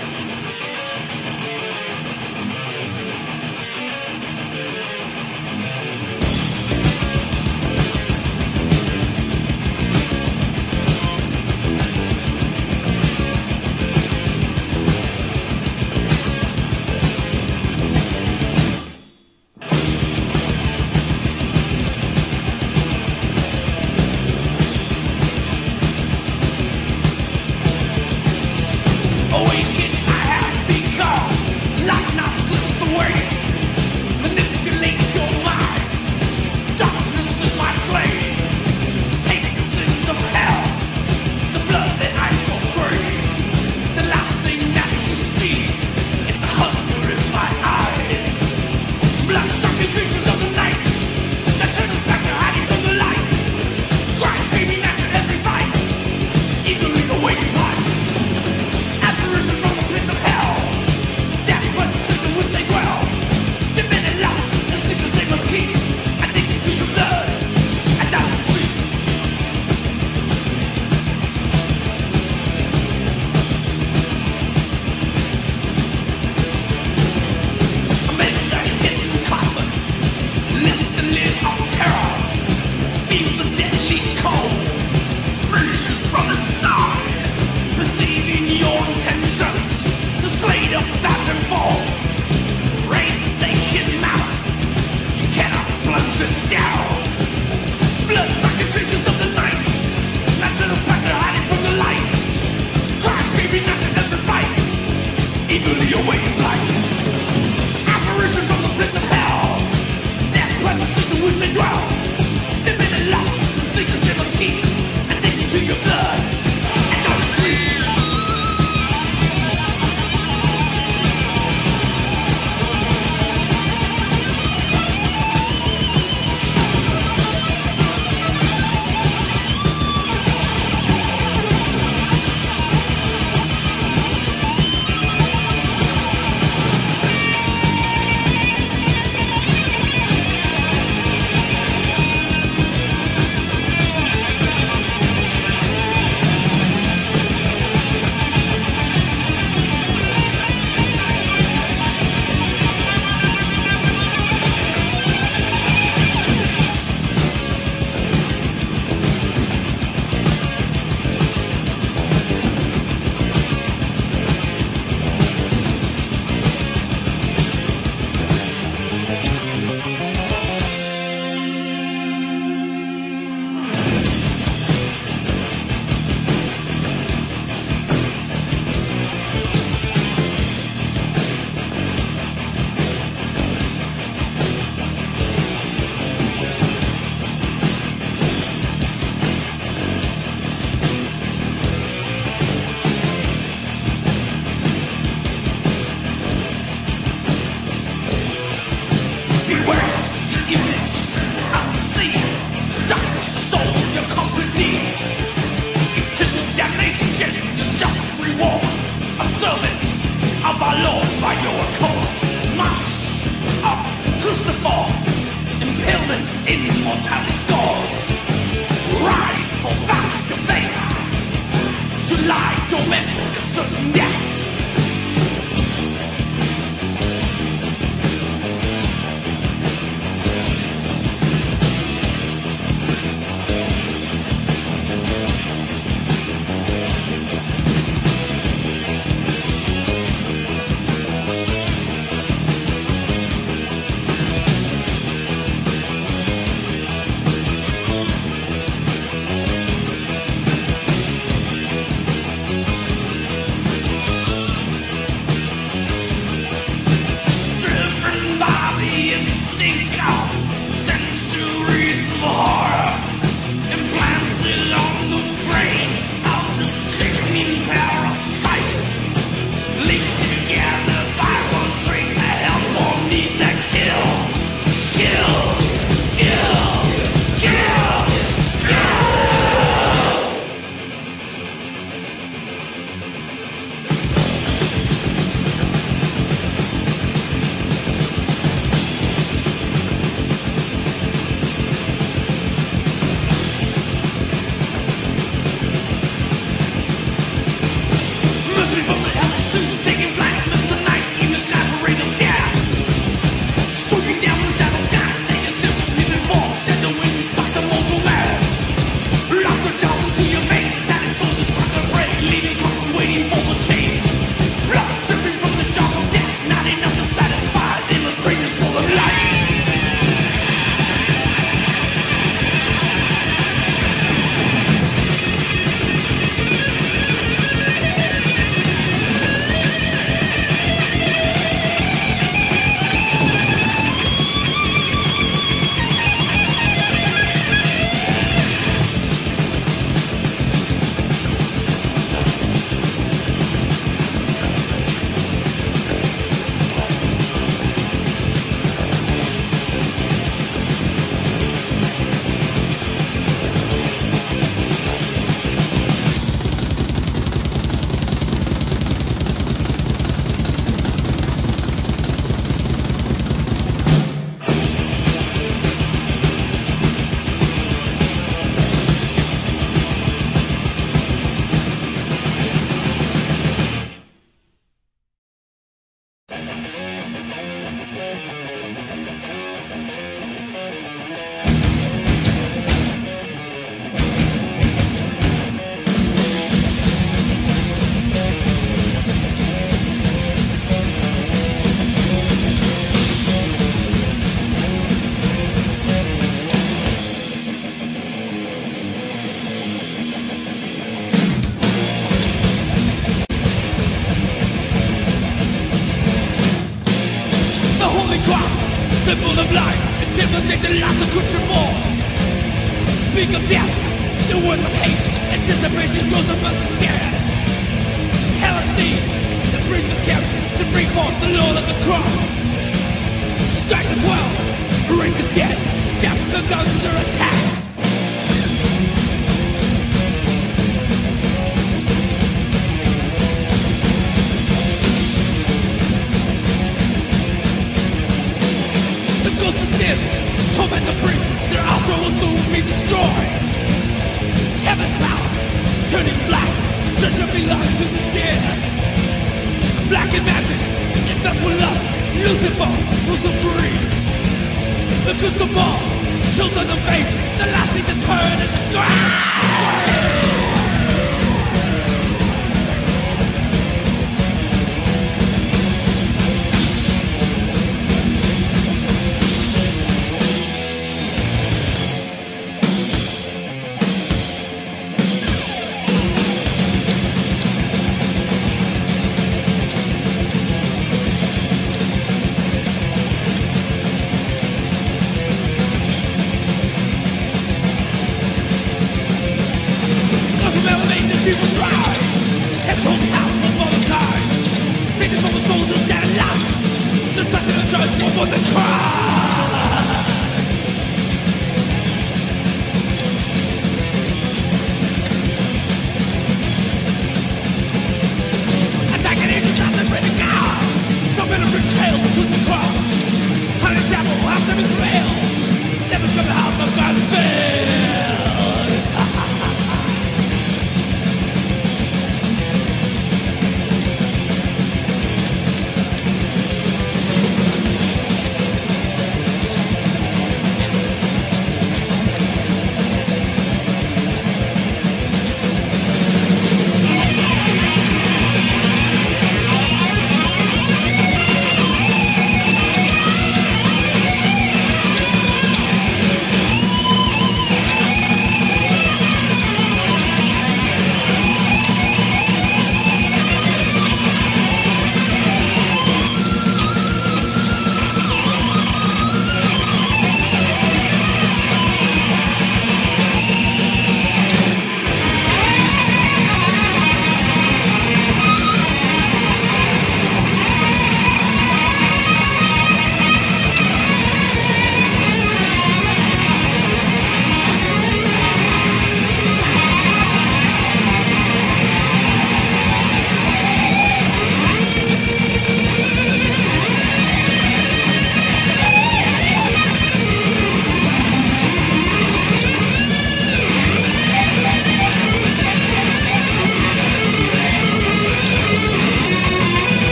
フフフフ。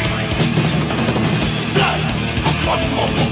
From the grave. Blood of